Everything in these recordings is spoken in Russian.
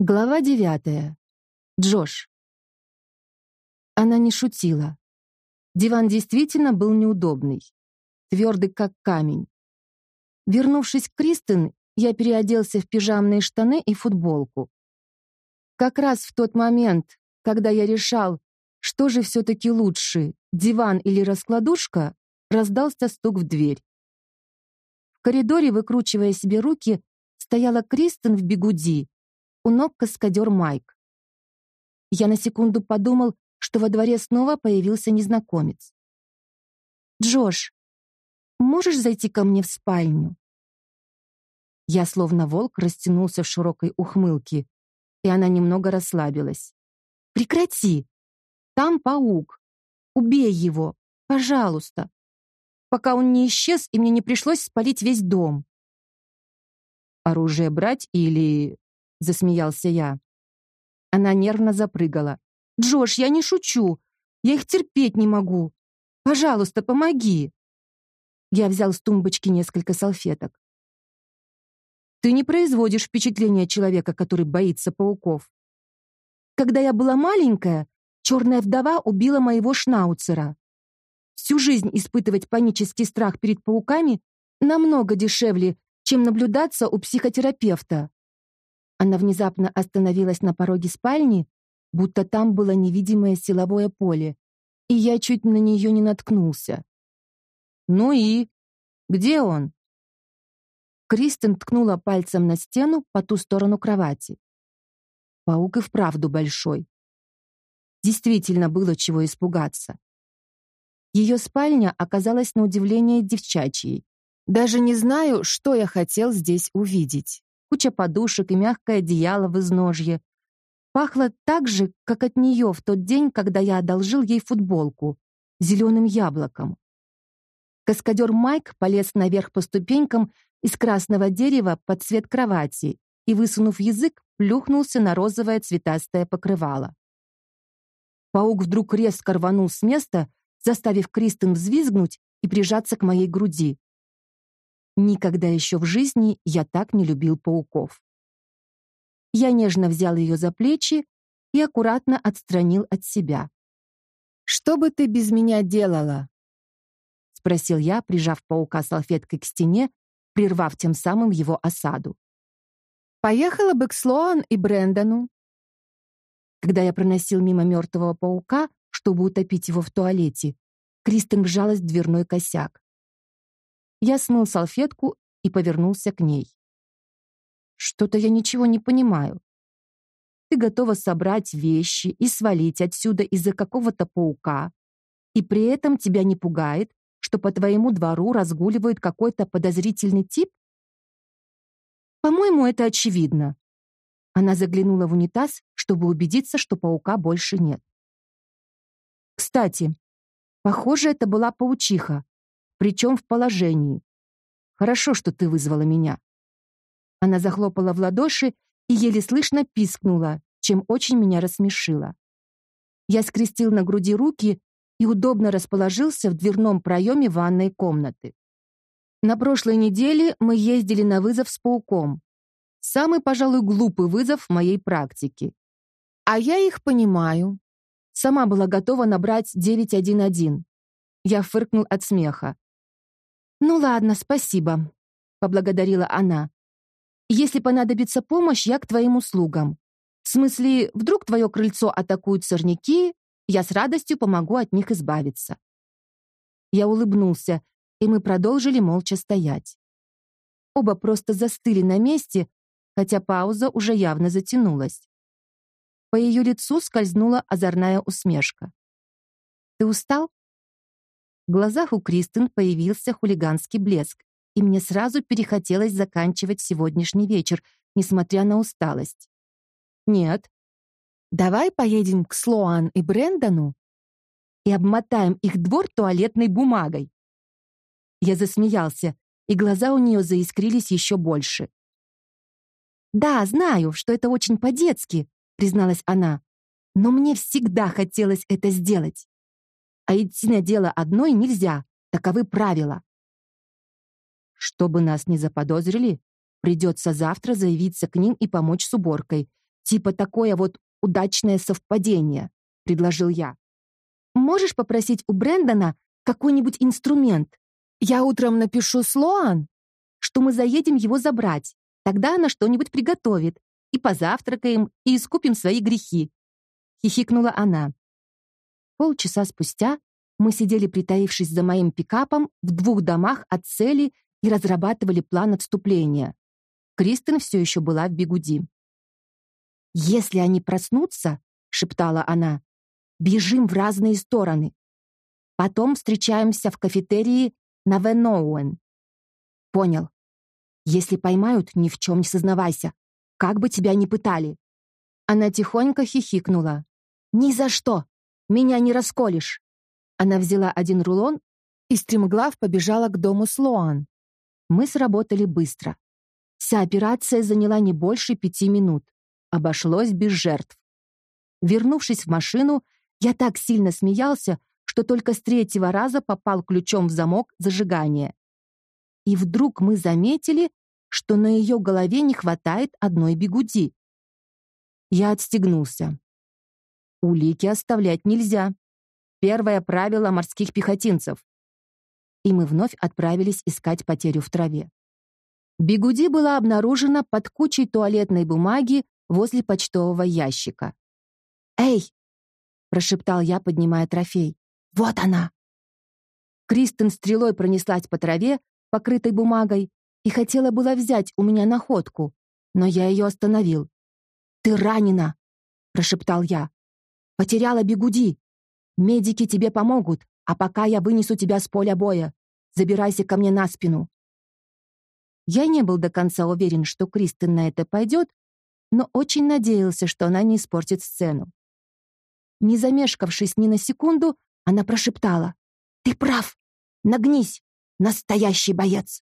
Глава девятая. Джош. Она не шутила. Диван действительно был неудобный, твердый как камень. Вернувшись к Кристен, я переоделся в пижамные штаны и футболку. Как раз в тот момент, когда я решал, что же все-таки лучше, диван или раскладушка, раздался стук в дверь. В коридоре, выкручивая себе руки, стояла Кристен в бегуди, у ног каскадер Майк. Я на секунду подумал, что во дворе снова появился незнакомец. «Джош, можешь зайти ко мне в спальню?» Я, словно волк, растянулся в широкой ухмылке, и она немного расслабилась. «Прекрати! Там паук! Убей его! Пожалуйста! Пока он не исчез, и мне не пришлось спалить весь дом!» «Оружие брать или...» — засмеялся я. Она нервно запрыгала. «Джош, я не шучу. Я их терпеть не могу. Пожалуйста, помоги!» Я взял с тумбочки несколько салфеток. «Ты не производишь впечатления человека, который боится пауков. Когда я была маленькая, черная вдова убила моего шнауцера. Всю жизнь испытывать панический страх перед пауками намного дешевле, чем наблюдаться у психотерапевта. Она внезапно остановилась на пороге спальни, будто там было невидимое силовое поле, и я чуть на нее не наткнулся. «Ну и? Где он?» Кристен ткнула пальцем на стену по ту сторону кровати. Паук и вправду большой. Действительно было чего испугаться. Ее спальня оказалась на удивление девчачьей. Даже не знаю, что я хотел здесь увидеть куча подушек и мягкое одеяло в изножье. Пахло так же, как от нее в тот день, когда я одолжил ей футболку, зеленым яблоком. Каскадер Майк полез наверх по ступенькам из красного дерева под цвет кровати и, высунув язык, плюхнулся на розовое цветастое покрывало. Паук вдруг резко рванул с места, заставив Кристен взвизгнуть и прижаться к моей груди. Никогда еще в жизни я так не любил пауков. Я нежно взял ее за плечи и аккуратно отстранил от себя. «Что бы ты без меня делала?» — спросил я, прижав паука салфеткой к стене, прервав тем самым его осаду. «Поехала бы к Слоан и Брэндону». Когда я проносил мимо мертвого паука, чтобы утопить его в туалете, Кристен вжалась в дверной косяк. Я смыл салфетку и повернулся к ней. Что-то я ничего не понимаю. Ты готова собрать вещи и свалить отсюда из-за какого-то паука, и при этом тебя не пугает, что по твоему двору разгуливает какой-то подозрительный тип? По-моему, это очевидно. Она заглянула в унитаз, чтобы убедиться, что паука больше нет. Кстати, похоже, это была паучиха, причем в положении. Хорошо, что ты вызвала меня. Она захлопала в ладоши и еле слышно пискнула, чем очень меня рассмешила. Я скрестил на груди руки и удобно расположился в дверном проеме ванной комнаты. На прошлой неделе мы ездили на вызов с пауком. Самый, пожалуй, глупый вызов в моей практике. А я их понимаю. Сама была готова набрать 911. Я фыркнул от смеха. «Ну ладно, спасибо», — поблагодарила она. «Если понадобится помощь, я к твоим услугам. В смысле, вдруг твое крыльцо атакуют сорняки, я с радостью помогу от них избавиться». Я улыбнулся, и мы продолжили молча стоять. Оба просто застыли на месте, хотя пауза уже явно затянулась. По ее лицу скользнула озорная усмешка. «Ты устал?» В глазах у Кристен появился хулиганский блеск, и мне сразу перехотелось заканчивать сегодняшний вечер, несмотря на усталость. «Нет. Давай поедем к Слоан и Брэндону и обмотаем их двор туалетной бумагой». Я засмеялся, и глаза у нее заискрились еще больше. «Да, знаю, что это очень по-детски», — призналась она, «но мне всегда хотелось это сделать» а идти на дело одной нельзя, таковы правила. Чтобы нас не заподозрили, придется завтра заявиться к ним и помочь с уборкой. Типа такое вот удачное совпадение, предложил я. Можешь попросить у Брэндона какой-нибудь инструмент? Я утром напишу Слоан, что мы заедем его забрать. Тогда она что-нибудь приготовит. И позавтракаем, и искупим свои грехи. Хихикнула она. Полчаса спустя мы сидели, притаившись за моим пикапом, в двух домах от цели и разрабатывали план отступления. Кристен все еще была в бегуди. «Если они проснутся, — шептала она, — бежим в разные стороны. Потом встречаемся в кафетерии на Веноуэн. Понял. Если поймают, ни в чем не сознавайся. Как бы тебя ни пытали. Она тихонько хихикнула. «Ни за что! Меня не расколешь!» Она взяла один рулон и стремглав побежала к дому Слоан. Мы сработали быстро. Вся операция заняла не больше пяти минут. Обошлось без жертв. Вернувшись в машину, я так сильно смеялся, что только с третьего раза попал ключом в замок зажигания. И вдруг мы заметили, что на ее голове не хватает одной бигуди. Я отстегнулся. Улики оставлять нельзя. Первое правило морских пехотинцев. И мы вновь отправились искать потерю в траве. Бигуди была обнаружена под кучей туалетной бумаги возле почтового ящика. «Эй!» — прошептал я, поднимая трофей. «Вот она!» Кристен стрелой пронеслась по траве, покрытой бумагой, и хотела было взять у меня находку, но я ее остановил. «Ты ранена!» — прошептал я. «Потеряла бигуди!» Медики тебе помогут, а пока я вынесу тебя с поля боя. Забирайся ко мне на спину». Я не был до конца уверен, что Кристин на это пойдет, но очень надеялся, что она не испортит сцену. Не замешкавшись ни на секунду, она прошептала. «Ты прав! Нагнись! Настоящий боец!»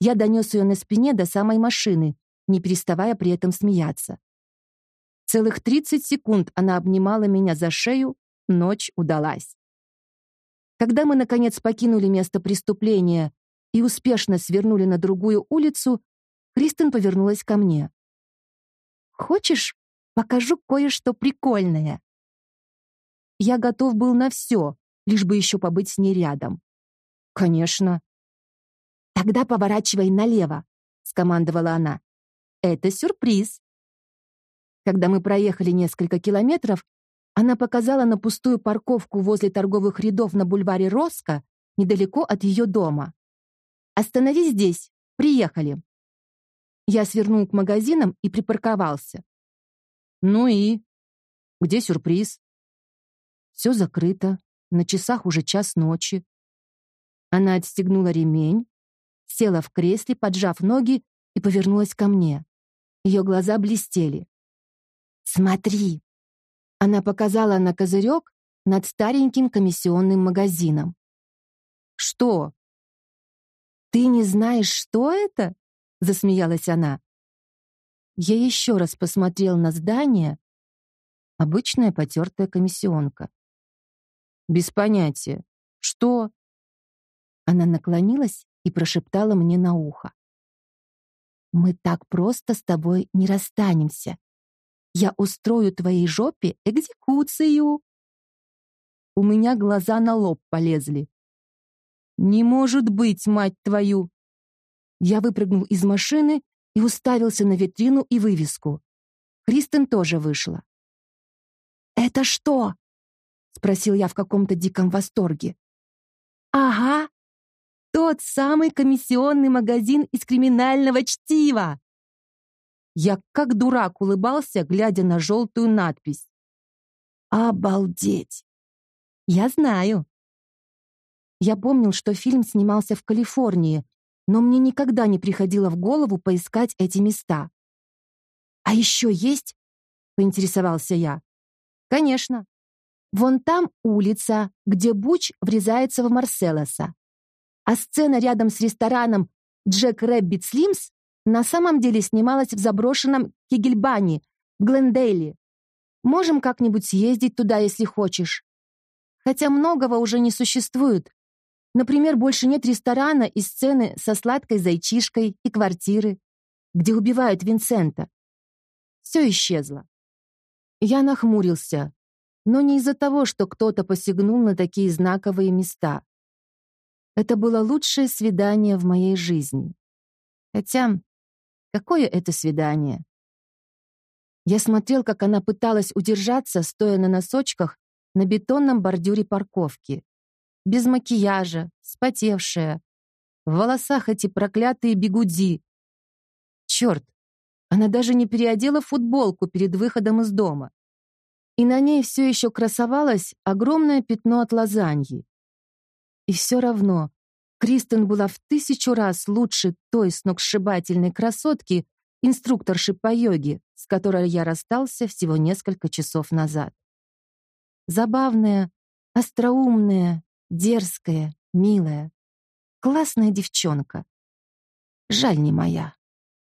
Я донес ее на спине до самой машины, не переставая при этом смеяться. Целых 30 секунд она обнимала меня за шею, Ночь удалась. Когда мы, наконец, покинули место преступления и успешно свернули на другую улицу, Кристен повернулась ко мне. «Хочешь, покажу кое-что прикольное?» Я готов был на все, лишь бы еще побыть с ней рядом. «Конечно». «Тогда поворачивай налево», — скомандовала она. «Это сюрприз». Когда мы проехали несколько километров, она показала на пустую парковку возле торговых рядов на бульваре Роско, недалеко от ее дома. «Остановись здесь. Приехали». Я свернул к магазинам и припарковался. «Ну и? Где сюрприз?» «Все закрыто. На часах уже час ночи». Она отстегнула ремень, села в кресле, поджав ноги, и повернулась ко мне. Ее глаза блестели. «Смотри!» Она показала на козырек над стареньким комиссионным магазином. «Что?» «Ты не знаешь, что это?» — засмеялась она. Я еще раз посмотрел на здание. Обычная потертая комиссионка. «Без понятия. Что?» Она наклонилась и прошептала мне на ухо. «Мы так просто с тобой не расстанемся. Я устрою твоей жопе экзекуцию. У меня глаза на лоб полезли. Не может быть, мать твою! Я выпрыгнул из машины и уставился на витрину и вывеску. Кристен тоже вышла. «Это что?» — спросил я в каком-то диком восторге. «Ага, тот самый комиссионный магазин из криминального чтива!» Я как дурак улыбался, глядя на желтую надпись. «Обалдеть!» «Я знаю». Я помнил, что фильм снимался в Калифорнии, но мне никогда не приходило в голову поискать эти места. «А еще есть?» — поинтересовался я. «Конечно. Вон там улица, где Буч врезается в Марселласа. А сцена рядом с рестораном «Jack Rabbit Slim's» на самом деле снималась в заброшенном Кегельбане, в Глендейле. Можем как-нибудь съездить туда, если хочешь. Хотя многого уже не существует. Например, больше нет ресторана и сцены со сладкой зайчишкой и квартиры, где убивают Винсента. Все исчезло. Я нахмурился, но не из-за того, что кто-то посягнул на такие знаковые места. Это было лучшее свидание в моей жизни. Хотя, какое это свидание? Я смотрел, как она пыталась удержаться, стоя на носочках, на бетонном бордюре парковки. Без макияжа, спотевшая. В волосах эти проклятые бегуди. Черт, она даже не переодела футболку перед выходом из дома. И на ней все еще красовалось огромное пятно от лазаньи. И все равно Кристен была в тысячу раз лучше той сногсшибательной красотки, инструкторши по йоге, с которой я расстался всего несколько часов назад. Забавная, остроумная, дерзкая, милая, классная девчонка. Жаль, не моя.